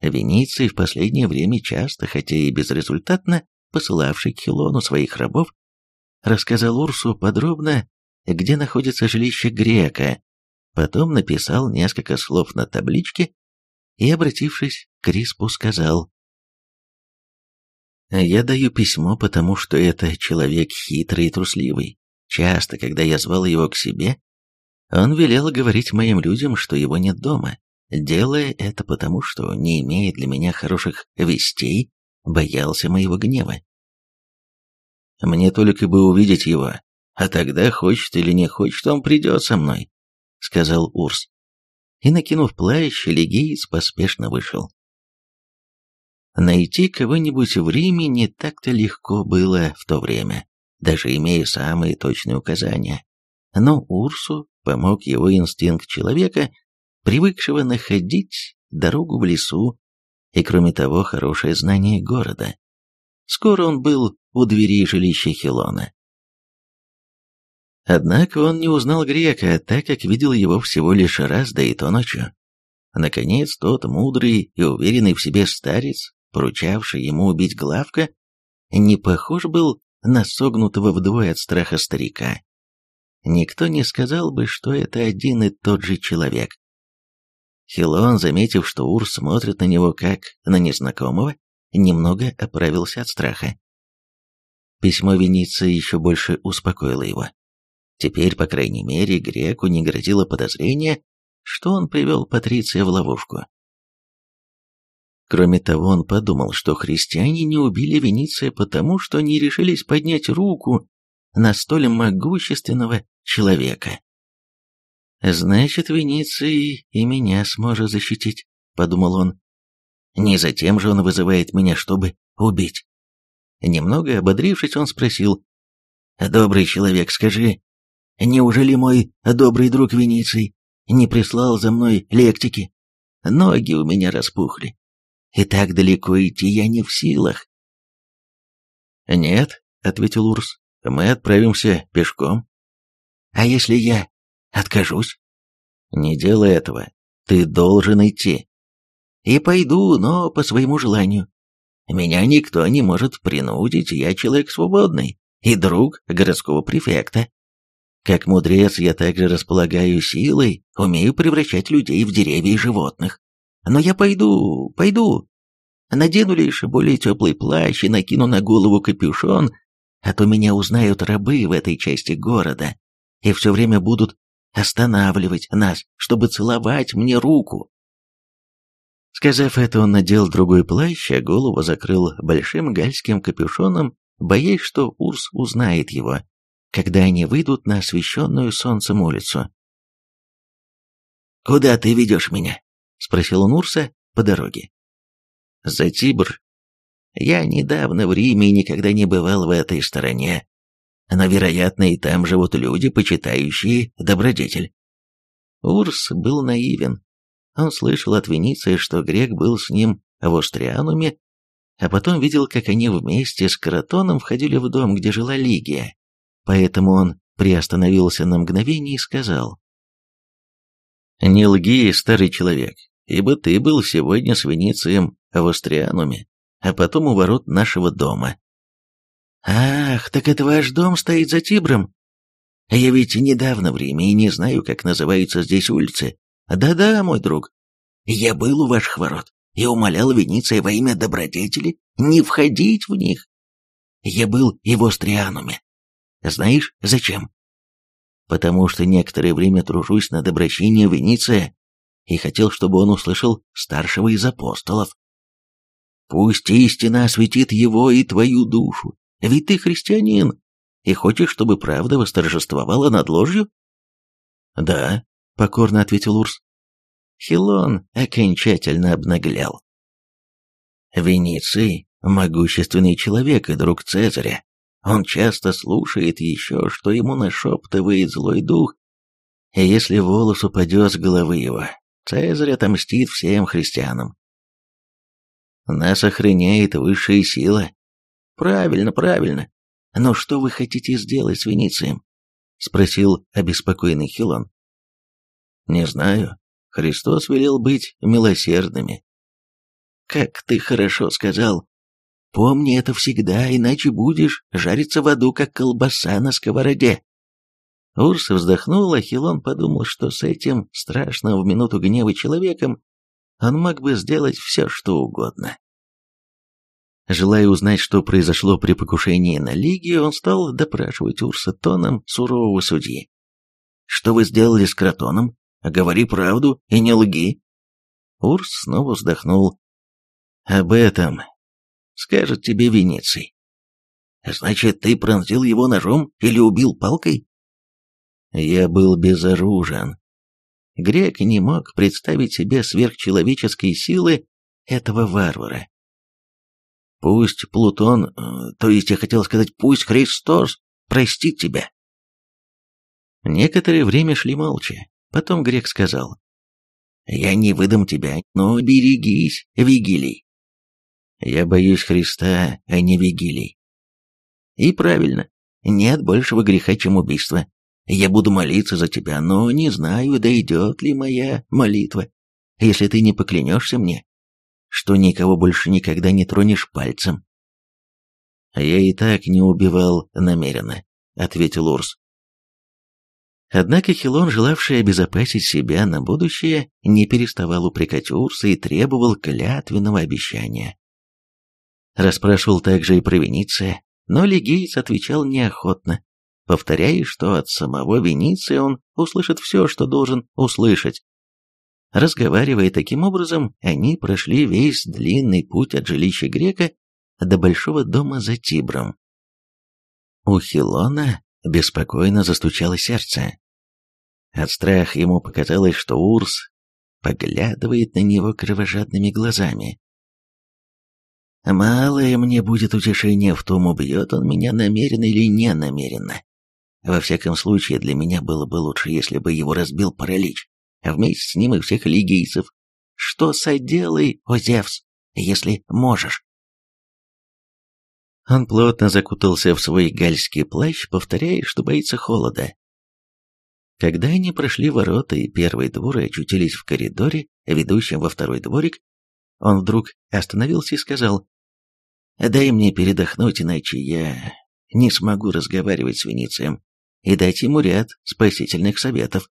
Вениций в последнее время часто, хотя и безрезультатно, посылавший к Хилону своих рабов, рассказал Урсу подробно, где находится жилище грека, потом написал несколько слов на табличке и, обратившись к Криспу, сказал «Я даю письмо, потому что это человек хитрый и трусливый. Часто, когда я звал его к себе, он велел говорить моим людям, что его нет дома, делая это потому, что, не имея для меня хороших вестей, боялся моего гнева. Мне только бы увидеть его, а тогда, хочет или не хочет, он придет со мной», — сказал Урс. И, накинув плащ, легиец поспешно вышел. Найти кого-нибудь в Риме не так-то легко было в то время, даже имея самые точные указания. Но Урсу помог его инстинкт человека, привыкшего находить дорогу в лесу, и, кроме того, хорошее знание города. Скоро он был у двери жилища Хилона. Однако он не узнал грека, так как видел его всего лишь раз, да и то ночью. Наконец, тот мудрый и уверенный в себе старец, поручавший ему убить Главка, не похож был на согнутого вдвое от страха старика. Никто не сказал бы, что это один и тот же человек. Хилон, заметив, что Ур смотрит на него как на незнакомого, немного оправился от страха. Письмо Вениции еще больше успокоило его. Теперь, по крайней мере, греку не грозило подозрение, что он привел Патриция в ловушку. Кроме того, он подумал, что христиане не убили Вениция потому, что не решились поднять руку на столь могущественного человека. «Значит, Вениций и меня сможет защитить», — подумал он. «Не затем же он вызывает меня, чтобы убить». Немного ободрившись, он спросил, «Добрый человек, скажи, Неужели мой добрый друг Вениций не прислал за мной лектики? Ноги у меня распухли. И так далеко идти я не в силах. «Нет», — ответил Урс, — «мы отправимся пешком». «А если я откажусь?» «Не делай этого. Ты должен идти». «И пойду, но по своему желанию. Меня никто не может принудить, я человек свободный и друг городского префекта. Как мудрец я также располагаю силой, умею превращать людей в деревья и животных. Но я пойду, пойду. Надену лишь более теплый плащ и накину на голову капюшон, а то меня узнают рабы в этой части города и все время будут останавливать нас, чтобы целовать мне руку. Сказав это, он надел другой плащ, а голову закрыл большим гальским капюшоном, боясь, что Урс узнает его когда они выйдут на освещенную солнцем улицу. «Куда ты ведешь меня?» — спросил он Урса по дороге. «За Тибр». Я недавно в Риме и никогда не бывал в этой стороне. Но, вероятно, и там живут люди, почитающие добродетель. Урс был наивен. Он слышал от Вениции, что грек был с ним в Остриануме, а потом видел, как они вместе с Каратоном входили в дом, где жила Лигия. Поэтому он приостановился на мгновение и сказал. «Не лги, старый человек, ибо ты был сегодня с Веницием в Остриануме, а потом у ворот нашего дома». «Ах, так это ваш дом стоит за Тибром?» «Я ведь недавно в Риме и не знаю, как называются здесь улицы. Да-да, мой друг, я был у ваших ворот и умолял Вениция во имя добродетели не входить в них. Я был и в Остриануме. Знаешь, зачем? Потому что некоторое время тружусь над обращением Вениция и хотел, чтобы он услышал старшего из апостолов. Пусть истина осветит его и твою душу, ведь ты христианин, и хочешь, чтобы правда восторжествовала над ложью? Да, покорно ответил Урс. Хилон окончательно обнаглял. Вениций – могущественный человек и друг Цезаря. Он часто слушает еще, что ему нашептывает злой дух, и если волос упадет с головы его, Цезарь отомстит всем христианам. Нас охраняет высшая сила. Правильно, правильно. Но что вы хотите сделать с Веницием? Спросил обеспокоенный Хилон. Не знаю. Христос велел быть милосердными. Как ты хорошо сказал. Помни это всегда, иначе будешь жариться в аду, как колбаса на сковороде. Урс вздохнул, а Хилон подумал, что с этим страшным в минуту гнева человеком он мог бы сделать все, что угодно. Желая узнать, что произошло при покушении на Лиги, он стал допрашивать Урса тоном сурового судьи. «Что вы сделали с Кротоном? Говори правду и не лги. Урс снова вздохнул. Об этом скажет тебе Венеций. Значит, ты пронзил его ножом или убил палкой? Я был безоружен. Грек не мог представить себе сверхчеловеческой силы этого варвара. Пусть Плутон, э, то есть я хотел сказать, пусть Христос простит тебя. Некоторое время шли молча. Потом грек сказал, «Я не выдам тебя, но берегись, Вигилий». «Я боюсь Христа, а не Вигилий». «И правильно, нет большего греха, чем убийство. Я буду молиться за тебя, но не знаю, дойдет ли моя молитва, если ты не поклянешься мне, что никого больше никогда не тронешь пальцем». «Я и так не убивал намеренно», — ответил Урс. Однако Хилон, желавший обезопасить себя на будущее, не переставал упрекать Урса и требовал клятвенного обещания. Расспрашивал также и про Вениция, но Легиец отвечал неохотно, повторяя, что от самого Вениция он услышит все, что должен услышать. Разговаривая таким образом, они прошли весь длинный путь от жилища грека до большого дома за Тибром. У Хилона беспокойно застучало сердце. От страха ему показалось, что Урс поглядывает на него кровожадными глазами. Малое мне будет утешение в том, убьет он меня намеренно или не намеренно. Во всяком случае, для меня было бы лучше, если бы его разбил паралич, а вместе с ним и всех лигийцев. Что соделай, о Зевс, если можешь? Он плотно закутался в свой гальский плащ, повторяя, что боится холода. Когда они прошли ворота и первый двор и очутились в коридоре, ведущем во второй дворик, он вдруг остановился и сказал, «Дай мне передохнуть, иначе я не смогу разговаривать с Веницием и дать ему ряд спасительных советов».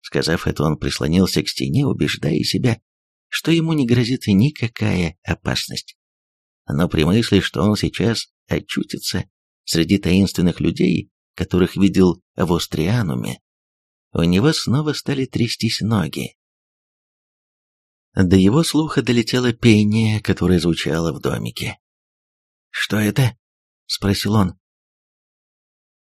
Сказав это, он прислонился к стене, убеждая себя, что ему не грозит никакая опасность. Но при мысли, что он сейчас очутится среди таинственных людей, которых видел в Остриануме, у него снова стали трястись ноги. До его слуха долетело пение, которое звучало в домике. «Что это?» — спросил он.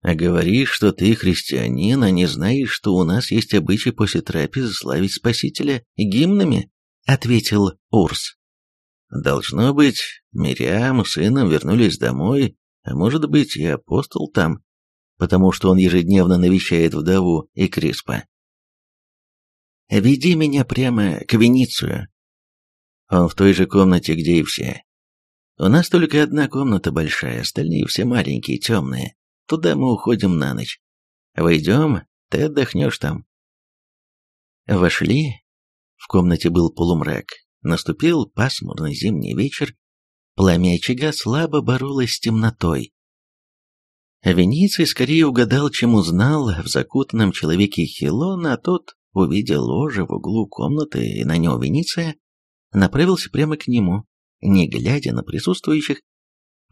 «А говоришь, что ты христианин, а не знаешь, что у нас есть обычай после трапезы славить Спасителя гимнами?» — ответил Урс. Должно быть, Мириам с сыном вернулись домой, а может быть и апостол там, потому что он ежедневно навещает вдову и Криспа. «Веди меня прямо к Веницию». Он в той же комнате, где и все. У нас только одна комната большая, остальные все маленькие, темные. Туда мы уходим на ночь. Войдем, ты отдохнешь там. Вошли. В комнате был полумрак. Наступил пасмурный зимний вечер. Пламя очага слабо боролось с темнотой. Вениций скорее угадал, чем узнал в закутанном человеке Хилона, а тот, увидел ложе в углу комнаты и на него Вениция, направился прямо к нему, не глядя на присутствующих.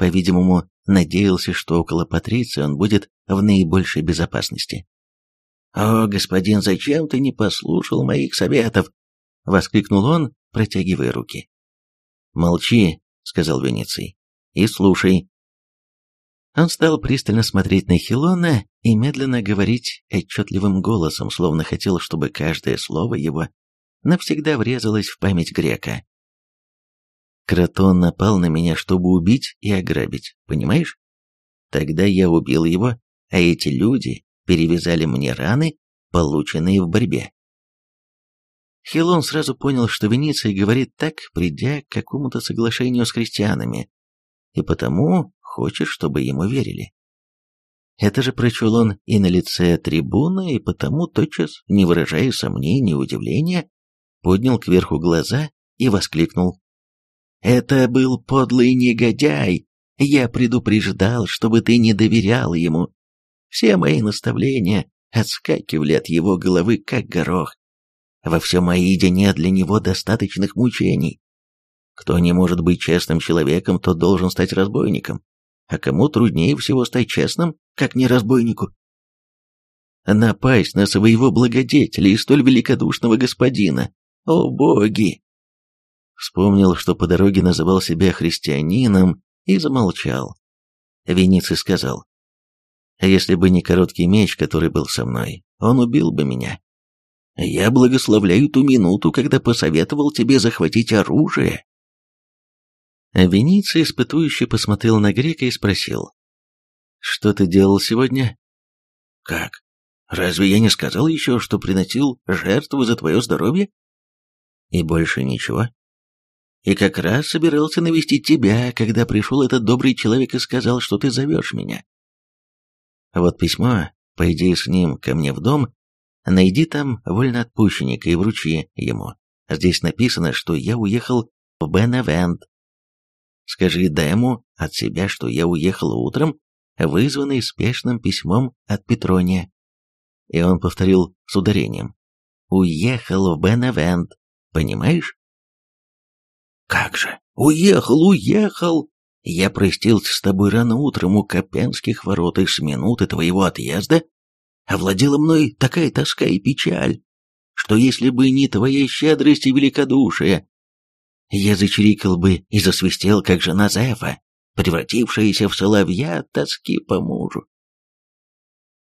По-видимому, надеялся, что около Патриции он будет в наибольшей безопасности. «О, господин, зачем ты не послушал моих советов?» — воскликнул он, протягивая руки. «Молчи», — сказал Венеций, — «и слушай». Он стал пристально смотреть на Хилона и медленно говорить отчетливым голосом, словно хотел, чтобы каждое слово его навсегда врезалось в память грека. Кротон напал на меня, чтобы убить и ограбить, понимаешь? Тогда я убил его, а эти люди перевязали мне раны, полученные в борьбе. Хилон сразу понял, что Вениций говорит так, придя к какому-то соглашению с христианами, и потому хочет, чтобы ему верили. Это же прочел он и на лице трибуна, и потому тотчас, не выражая сомнений и удивления, поднял кверху глаза и воскликнул. «Это был подлый негодяй! Я предупреждал, чтобы ты не доверял ему. Все мои наставления отскакивали от его головы, как горох. Во всем Аиде нет для него достаточных мучений. Кто не может быть честным человеком, тот должен стать разбойником. А кому труднее всего стать честным, как не разбойнику? Напасть на своего благодетеля и столь великодушного господина. О боги! Вспомнил, что по дороге называл себя христианином, и замолчал. Вениций сказал, «Если бы не короткий меч, который был со мной, он убил бы меня. Я благословляю ту минуту, когда посоветовал тебе захватить оружие». Вениций испытующе посмотрел на грека и спросил, «Что ты делал сегодня?» «Как? Разве я не сказал еще, что приносил жертву за твое здоровье?» «И больше ничего?» И как раз собирался навестить тебя, когда пришел этот добрый человек и сказал, что ты зовешь меня. Вот письмо, пойди с ним ко мне в дом, найди там вольноотпущенника и вручи ему. Здесь написано, что я уехал в Беневент. Скажи Дэму от себя, что я уехал утром, вызванный спешным письмом от Петрония. И он повторил с ударением. Уехал в Беневент, понимаешь? «Как же? Уехал, уехал!» Я простился с тобой рано утром у Копенских ворот, и с минуты твоего отъезда овладела мной такая тоска и печаль, что если бы не твоя щедрость и великодушие, я зачирикал бы и засвистел, как жена Зефа, превратившаяся в соловья от тоски по мужу.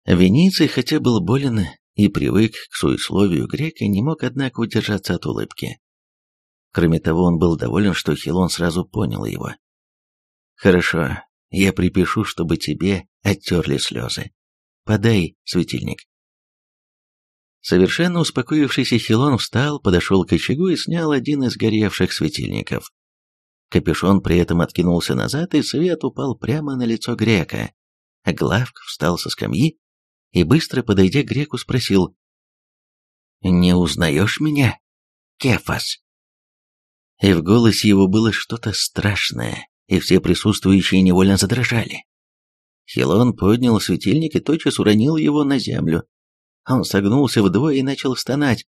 Вениций, хотя был болен и привык к суесловию грека, не мог, однако, удержаться от улыбки. Кроме того, он был доволен, что Хилон сразу понял его. «Хорошо, я припишу, чтобы тебе оттерли слезы. Подай светильник». Совершенно успокоившийся Хилон встал, подошел к очагу и снял один из горевших светильников. Капюшон при этом откинулся назад, и свет упал прямо на лицо грека. Главк встал со скамьи и, быстро подойдя к греку, спросил, «Не узнаешь меня, Кефас?» И в голосе его было что-то страшное, и все присутствующие невольно задрожали. Хилон поднял светильник и тотчас уронил его на землю. Он согнулся вдвое и начал стонать.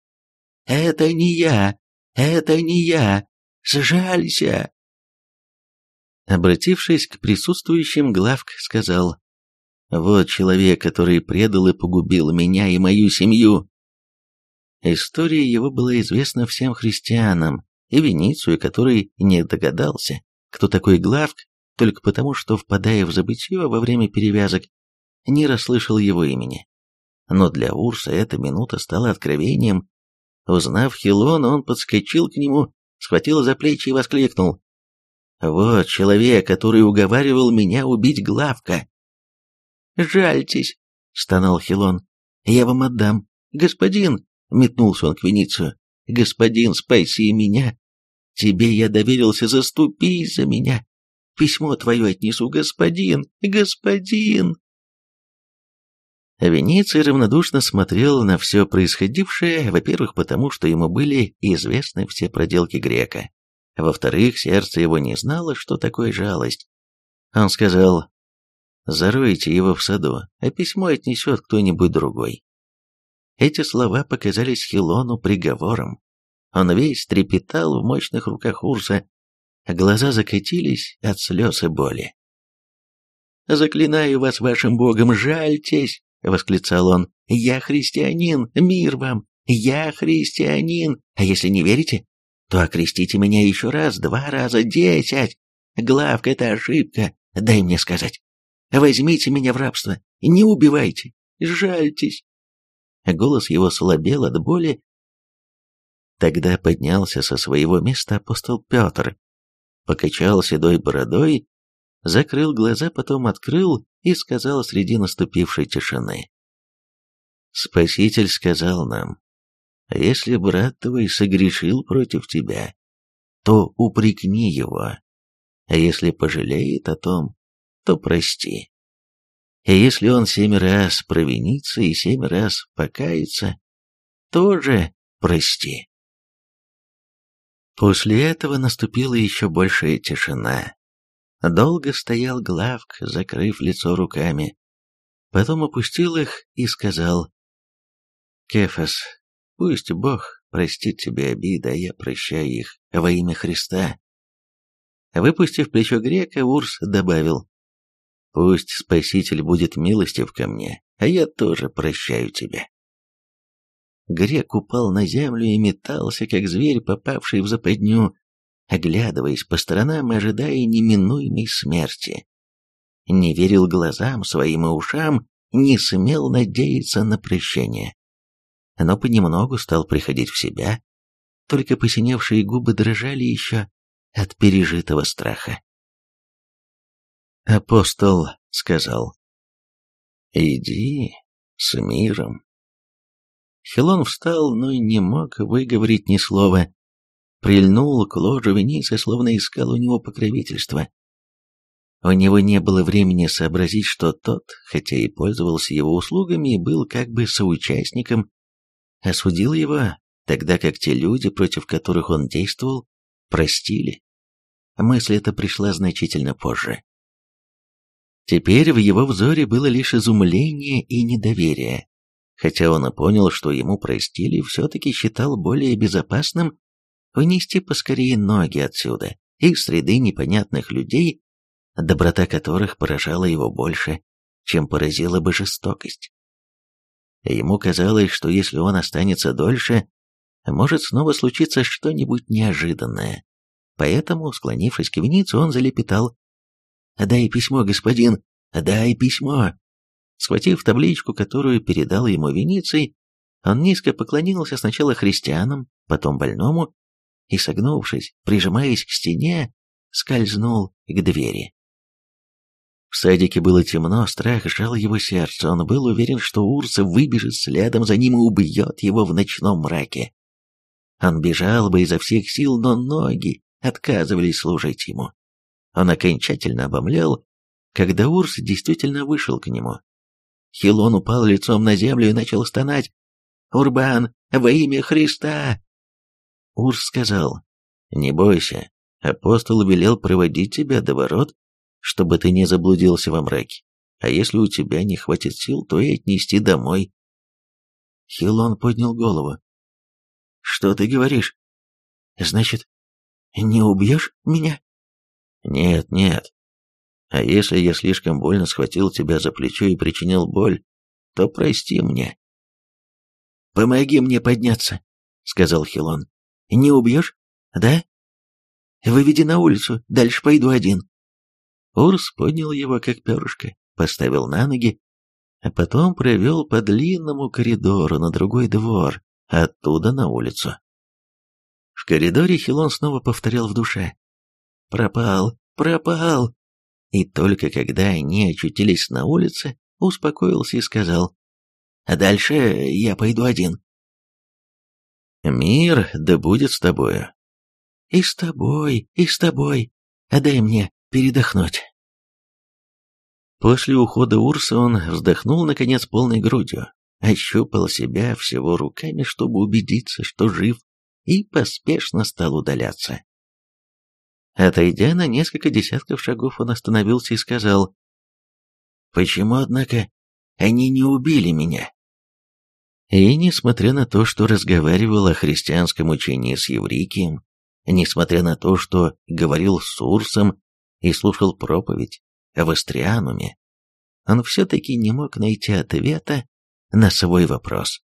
«Это не я! Это не я! Сжалься!» Обратившись к присутствующим, Главк сказал, «Вот человек, который предал и погубил меня и мою семью». История его была известна всем христианам, и Веницию, который не догадался, кто такой Главк, только потому, что, впадая в забытье во время перевязок, не расслышал его имени. Но для Урса эта минута стала откровением. Узнав Хилона, он подскочил к нему, схватил за плечи и воскликнул. Вот человек, который уговаривал меня убить Главка. «Жальтесь», — стонал Хилон, — «я вам отдам. Господин», — метнулся он к Веницию, — «господин, спаси меня. Тебе я доверился, заступись за меня. Письмо твое отнесу, господин, господин». Вениций равнодушно смотрел на все происходившее, во-первых, потому что ему были известны все проделки грека. Во-вторых, сердце его не знало, что такое жалость. Он сказал, «Заройте его в саду, а письмо отнесет кто-нибудь другой». Эти слова показались Хилону приговором. Он весь трепетал в мощных руках Урса, а глаза закатились от слез и боли. «Заклинаю вас вашим богом, жальтесь!» — восклицал он. «Я христианин, мир вам! Я христианин! А если не верите, то окрестите меня еще раз, два раза, десять! Главка — это ошибка, дай мне сказать. Возьмите меня в рабство, не убивайте, жальтесь!» Голос его слабел от боли. Тогда поднялся со своего места апостол Петр, покачал седой бородой, закрыл глаза, потом открыл и сказал среди наступившей тишины. Спаситель сказал нам, если брат твой согрешил против тебя, то упрекни его, а если пожалеет о том, то прости. И если он семь раз провинится и семь раз покается, тоже прости. После этого наступила еще большая тишина. Долго стоял Главк, закрыв лицо руками. Потом опустил их и сказал, «Кефас, пусть Бог простит тебе обиды, а я прощаю их во имя Христа». Выпустив плечо грека, Урс добавил, Пусть Спаситель будет милостив ко мне, а я тоже прощаю тебя. Грек упал на землю и метался, как зверь, попавший в западню, оглядываясь по сторонам и ожидая неминуемой смерти. Не верил глазам своим и ушам, не смел надеяться на прощение. Но понемногу стал приходить в себя, только посиневшие губы дрожали еще от пережитого страха. Апостол сказал, «Иди с миром». Хилон встал, но не мог выговорить ни слова. Прильнул к ложу Вениса, словно искал у него покровительства. У него не было времени сообразить, что тот, хотя и пользовался его услугами и был как бы соучастником, осудил его, тогда как те люди, против которых он действовал, простили. Мысль эта пришла значительно позже. Теперь в его взоре было лишь изумление и недоверие. Хотя он и понял, что ему простили, все-таки считал более безопасным унести поскорее ноги отсюда, из среды непонятных людей, доброта которых поражала его больше, чем поразила бы жестокость. Ему казалось, что если он останется дольше, может снова случиться что-нибудь неожиданное. Поэтому, склонившись к Веницу, он залепетал «Дай письмо, господин! Дай письмо!» Схватив табличку, которую передал ему Вениций, он низко поклонился сначала христианам, потом больному, и, согнувшись, прижимаясь к стене, скользнул к двери. В садике было темно, страх сжал его сердце. Он был уверен, что Урса выбежит следом за ним и убьет его в ночном мраке. Он бежал бы изо всех сил, но ноги отказывались служить ему. Он окончательно обомлел, когда Урс действительно вышел к нему. Хилон упал лицом на землю и начал стонать. «Урбан, во имя Христа!» Урс сказал, «Не бойся, апостол велел проводить тебя до ворот, чтобы ты не заблудился во мраке, а если у тебя не хватит сил, то и отнести домой». Хилон поднял голову. «Что ты говоришь? Значит, не убьешь меня?» Нет, нет. А если я слишком больно схватил тебя за плечо и причинил боль, то прости мне. Помоги мне подняться, сказал Хилон. Не убьешь? Да? Выведи на улицу, дальше пойду один. Урс поднял его как перышко, поставил на ноги, а потом провел по длинному коридору на другой двор, оттуда на улицу. В коридоре Хилон снова повторял в душе. Пропал, пропал. И только когда они очутились на улице, успокоился и сказал, «А дальше я пойду один». «Мир да будет с тобою». «И с тобой, и с тобой. А дай мне передохнуть». После ухода Урса он вздохнул, наконец, полной грудью, ощупал себя всего руками, чтобы убедиться, что жив, и поспешно стал удаляться. Отойдя на несколько десятков шагов, он остановился и сказал, «Почему, однако, они не убили меня?» И, несмотря на то, что разговаривал о христианском учении с Еврикием, несмотря на то, что говорил с Урсом и слушал проповедь в Астриануме, он все-таки не мог найти ответа на свой вопрос.